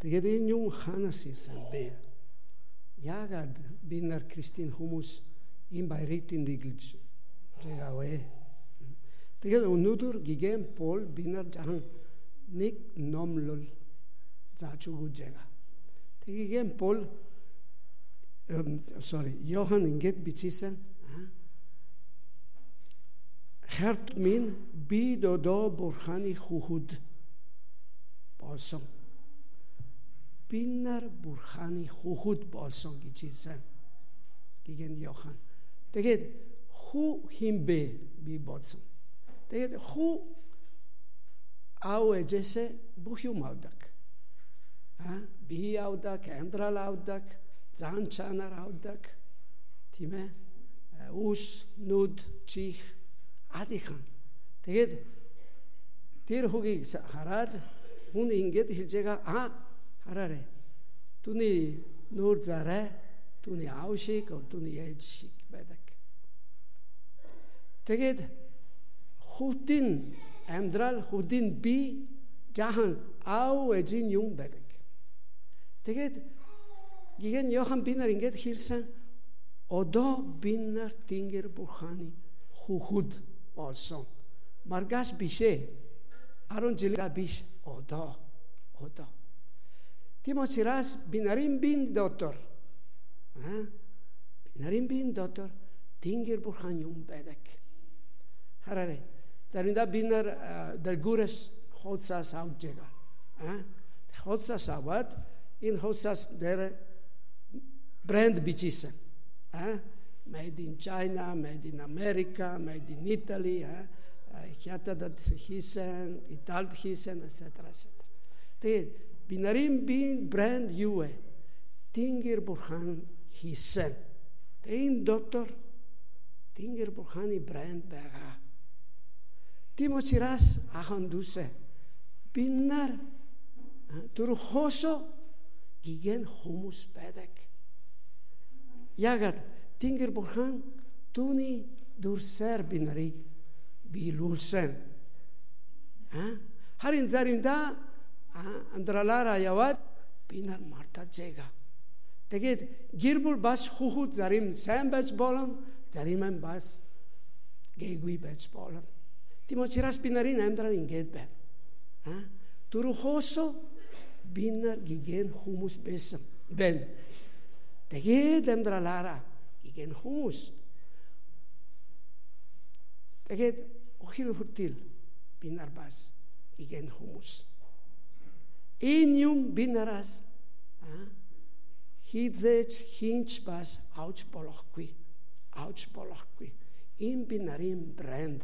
Тэгээд энэ юм ханаас ирсэн бэ? Яагаад бид нар христийн хүмүүс ийм баярыг тэмдэглэж байгаа вэ? Тэгээд өнөөдөр гигэн пол бид нар жахан нэг номлол өгч байгаа. Тэгээд пол sorry Johan ингээд бичсэн Херт минь би додо бурханы хүүхэд болсон. Биннар бурханы хүүхэд болсон гэж хэлсэн. Гигэн Йохан. Тэгээд хүү химбэ би болсон. Тэгээд хүү аав ээжээсээ бүх юм авдаг. А би авдаг, амдрал авдаг, зан чанар авдаг. Тийм ээ. Ус, нүд, чих адихан. Тэгээд тэр хүүгийг хараад хүн ингэж хэлж байгаа а хараарэ. Түүний нүүр зарай, түүний аав шиг, түүний ээж шиг байдаг. Тэгээд хүүхдийн амьдрал, хүүхдийн би жахан аав ээжийн юм байдаг. Тэгээд гигэн Йохан бинар ингэж хэлсэн одоо бинар тэнгэр бурханы хүүхэд болсон. Маргаш бишээ. Арон жилга биш одоо одоо. Тимочирас бинарин бин доктор. А? Бинарин бин доктор тэнгэр бурхан юм байдаг. Хараарэ. Заримдаа бинар дэлгүрэс хоцас авжэга. А? Хоцас аваад энэ хоцас дээр брэнд бичсэн. А? made in China, made in America, made in Italy, хятадд хийсэн, Италид хийсэн, etc. etc. Тэгээд би нарийн би брэнд юу вэ? Тэнгэр бурхан хийсэн. Тэгээд доктор Тэнгэр бурханы брэнд байгаа. Тийм учраас ахан дүүсэ бид нар түр хошо гигэн хүмүүс байдаг. Ягаад Тэнгэр бурхан түүний дүрсээр би нарыг биелүүлсэн. Харин заримдаа андралаараа яваад би нар мартажээга. Тэгээд гэр бүл бас хүүхэд зарим сайн байж болно, зарим нь бас гээгүй байж болно. Тийм учраас би нарын амьдрал ингэж байна. А? Түр хоосо би нар гигэн хүмүүс байсан. Бэн. Тэгээд амьдралаараа гэн хүмүүс. Тэгээд охин хүртэл би нар бас гэн хүмүүс. Би нараас хизэж хинч бас авч болохгүй. Авч болохгүй. Энэ би нарын брэнд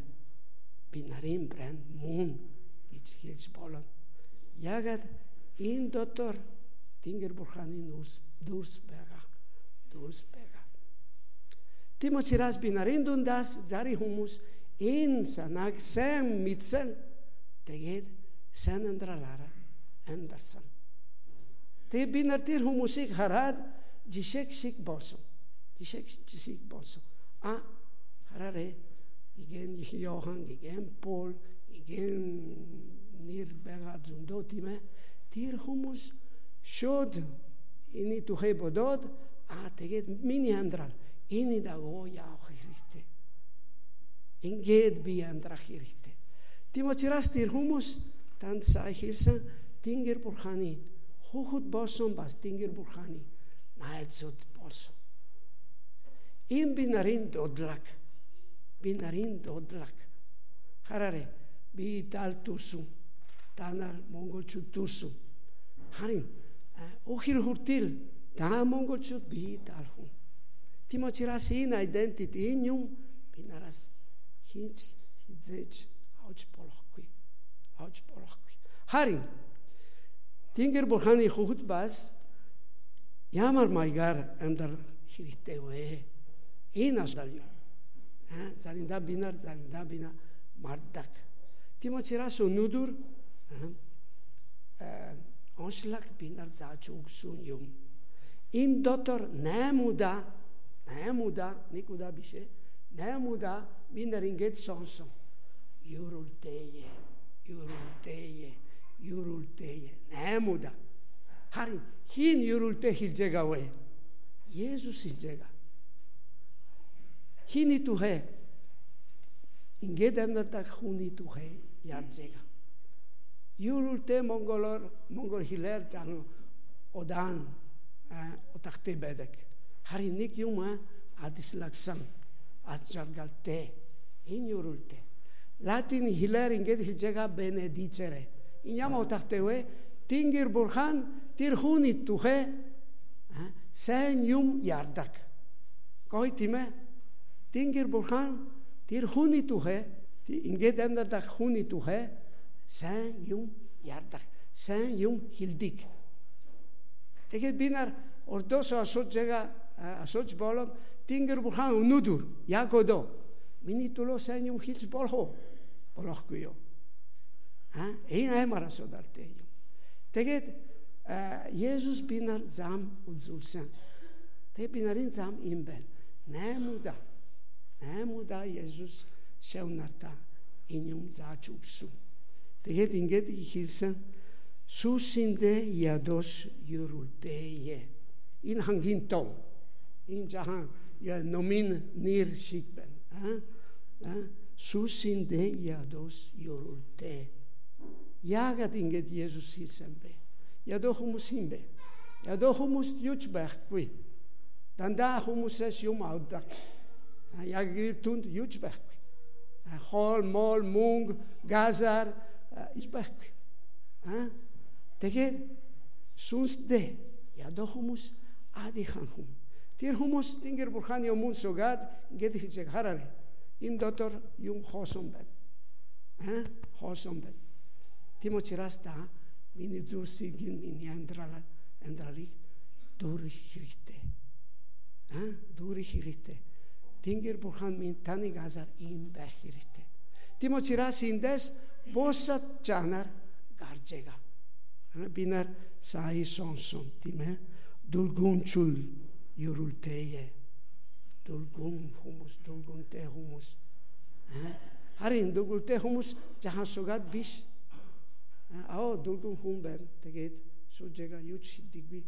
би нарын брэнд мөн гэж хэлж болно. Ягаад энэ дотор Тэнгэр бурханы нүс дүрс байгаа. Дүрс байгаа. Тийм учраас би нарын дундаас зари хүмүүс энэ санааг сайн мэдсэн тэгээд сайн амьдралаараа амьдарсан. Тэгээ би нар тэр хүмүүсийг хараад жишээ шиг болсон. Жишээ шиг болсон. А хараарэ igen Johan, igen Paul, igen тийм ээ. Тэр хүмүүс шууд эний тухай бодоод а тэгээд миний амьдрал энэ дагуу явах хэрэгтэй. Ингээд би амьдрах хэрэгтэй. Тийм учраас тэр хүмүүс танд сайн хэлсэн Тэнгэр бурханы хүүхэд болсон бас Тэнгэр бурханы найзууд болсон. Им би нарын додлаг. Би нарын додлаг. Хараарэ би тал турсун. Танар монголчууд турсун. Харин охир хүртэл та монголчууд би тал хүн. Тийм учраас энэ identity энэ юм би нараас хийж хизээж авч болохгүй. Авч болохгүй. Харин Тэнгэр бурханы хүүхэд бас ямар маягаар амьдар хэрэгтэй вэ? Энэ асар юу? А заримдаа би нар заримдаа би на мардаг. Тийм учраас өнөөдөр а оншлаг би нар зааж өгсөн юм. Энэ дотор 8 удаа 8 удаа нэг удаа биш ээ 8 удаа би нар ингэж сонсон юрултэе юрултэе юрултэй наймуда. Харин хин юрултэй хилжээгаа вэ Есүс хилжээгаа хиний тухай ингээд амьдардаг хүний тухай ярьжээгаа юрултэй монголоор монгол хэлээр жан удаан утгатай байдаг. Харин нэг юм адислагсан ачаргалтэй энэ юрултэй латин хэлээр ингээд хилжээгаа бенедицерэ бенедицере. Энэ ямар утгатай вэ? Тэнгэр бурхан тэр хүний тухай сайн юм ярддаг. Гой тийм ээ. Тэнгэр бурхан тэр хүний тухай ингээд амьдардаг хүний тухай сайн юм ярддаг. Сайн юм хэлдэг. Тэгэхээр би нар ордосоо асууж байгаа асууж болон тэнгэр бурхан өнөөдөр яг одоо миний төлөө сайн юм хэлж болох уу? Болохгүй юу? А энэ аймаар асуудалтай юм. Тэгээд Есүс би нар зам үзүүлсэн. Тэгээ би нарын зам юм байна. Наймуда. Наймуда Есүс шавнарта юм зааж өгсөн. Тэгээд ингээд хэлсэн сүсиндээ ядос юрултэе. Энэ хангийн том. Энэ жахан я номин нэр шиг байна. А? сүсиндээ ядос юрултэе. Яагаад ингэж Есүс хэлсэн бэ? Ядуу хүмүүс юм бэ? Ядуу хүмүүст юу ч байхгүй. Дандаа хүмүүсээс юм авдаг. Яг түнд юу ч байхгүй. Хоол, мол, мөнгө, газар иш байхгүй. Тэгээд сүнсдээ ядуу хүмүүс адихан хүм. Тэр хүмүүс тэнгэр бурханы өмнө сугаад ингэж хийж хараарай. Энэ дотор юм хоосон байна. А? Хоосон байна. Тийм учраас та миний зүйлсийг миний амьдралаа амьдралыг дүүрэх хэрэгтэй. Аа дүүрэх хэрэгтэй. Тэнгэр бурхан минь таныг азар ийм байх хэрэгтэй. Тийм учраас эндээс босат чанар гарч байгаа. Би нар сая сонсон тийм ээ. Дулгунчул юрултэе. Дулгун хүмүүс, дулгунтэй хүмүүс. Харин дулгунтэй хүмүүс жахан сугаад биш аа дулгун хүн байна. Тэгээд сужега юу ч хийдэггүй.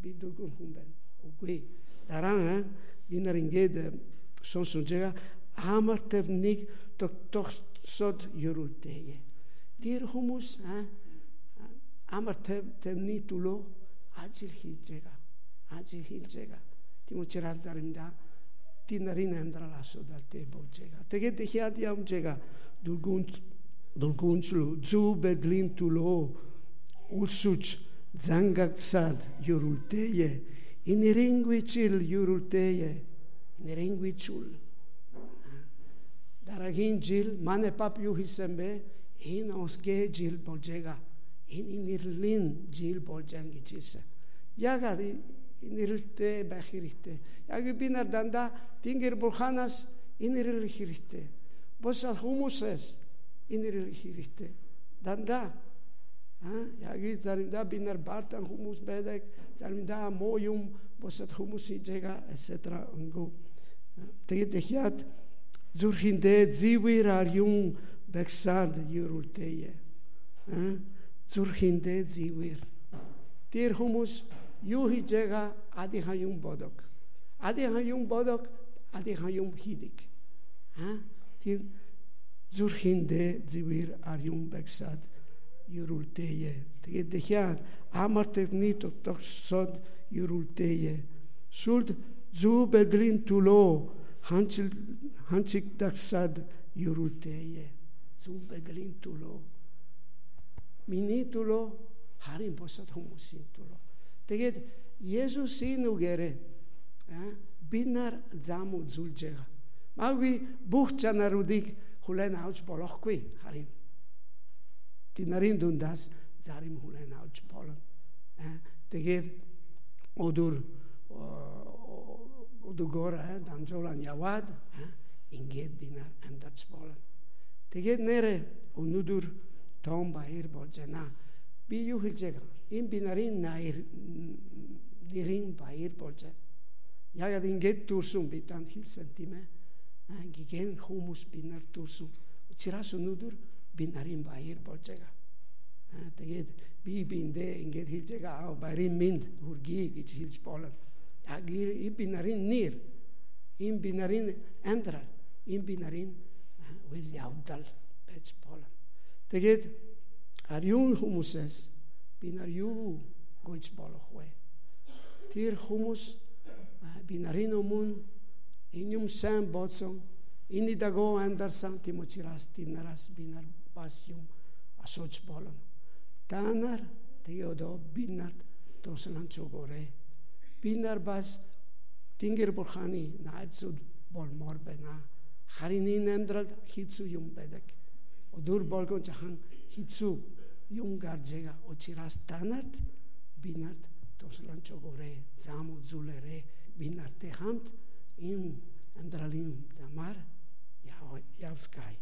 Би дулгун хүн байна. Үгүй. Дараа би нар ингээд сонсонжега амар тэвнийг тогтсод юрултэе. Тэр хүмүүс амар тэвний төлөө ажил хийж байгаа. Ажил хийж байгаа. Тийм учраас заримдаа тинарин амьдрал асуудалтай болж байгаа. Тэгээд хяад явж байгаа dolgunchlu zu bedlin tulo ulsuch zangaksad yurulteye iniringuichil yurulteye iniringuichul дараагийн жил манай пап юу хэлсэн бэ? Энэ осгэ жил болж байгаа. Энэ нэрлийн жил болж байгаа гэж хэлсэн. Ягаад нэрэлтэй байх хэрэгтэй? Яг би нар дандаа Тэнгэр бурханаас инэрэл хэрэгтэй. Босоо хүмүүсээс энэрэл хэрэгтэй. Дандаа аа яг заримдаа би нар бартан хүмүүс байдаг, заримдаа муу юм босод хүмүүс хийжэга etc. өнгө. Тэгээд ихяд зүрхэндээ зивэр ар юм бэксад юрултэе. Аа зүрхэндээ зивэр. Тэр хүмүүс юу хийжэга адихан юм бодог. Адихан юм бодог, адихан юм хийдэг. Аа тэр зүрхэндээ зэвэр арьюн бэгсад юрултэе тэгээд дахиад амартны тогтсод юрултэе сүлд зүү бэглин түлөө ханчил ханчиг дагсад юрултэе зүү бэглин түлөө миний түлөө харин босод хүмүүсийн түлөө тэгээд Есүсийн үгээрээ бид нар зам үзүүлж байгаа. Магадгүй бүх чанаруудыг хүлээн авч болохгүй харин тинарын дундаас зарим хүлээн авч болно. Тэгээд өдөр өдөгөр дамжуулан яваад ингээд би нар амьдарч болно. Тэгээд нэрэ өнөөдөр том баяр болж байна. Би юу хэлж байгаа? Энэ би нарын найр нэрийн баяр болж байна. Яг ингээд дүүрсэн би танд хэлсэн тийм ээ гигэн хүмүүс би нар дүүрсэн. Учираас өнөөдөр би нарын баяр болж байгаа. тэгээд би биндээ ингээд хэлж байгаа барин минь хүргий гэж хэлж болно. Яг и би нарын нэр им би нарын амьдрал им би нарын үйл явдал байж болно. Тэгээд ариун хүмүүсээс би нар юу гойж болох вэ? Тэр хүмүүс би нарын өмнө энэ юм сайн бодсон энэ дагуу амьдарсан тийм учраас тэнараас би нар бас юм асууж болно. Та нар тэгээд би нарт туслан чогоорой. Би нар бас Тэнгэр бурханы найзууд болмоор байна. Харин энэ амьдралд хэцүү юм байдаг. Өдөр болгон жахан хэцүү юм гарч байгаа. Учираас та нарт би нарт туслан чогоорой. Зам үзүүлээрэй. Би нартай хамт энэ амьдралын замаар явскай.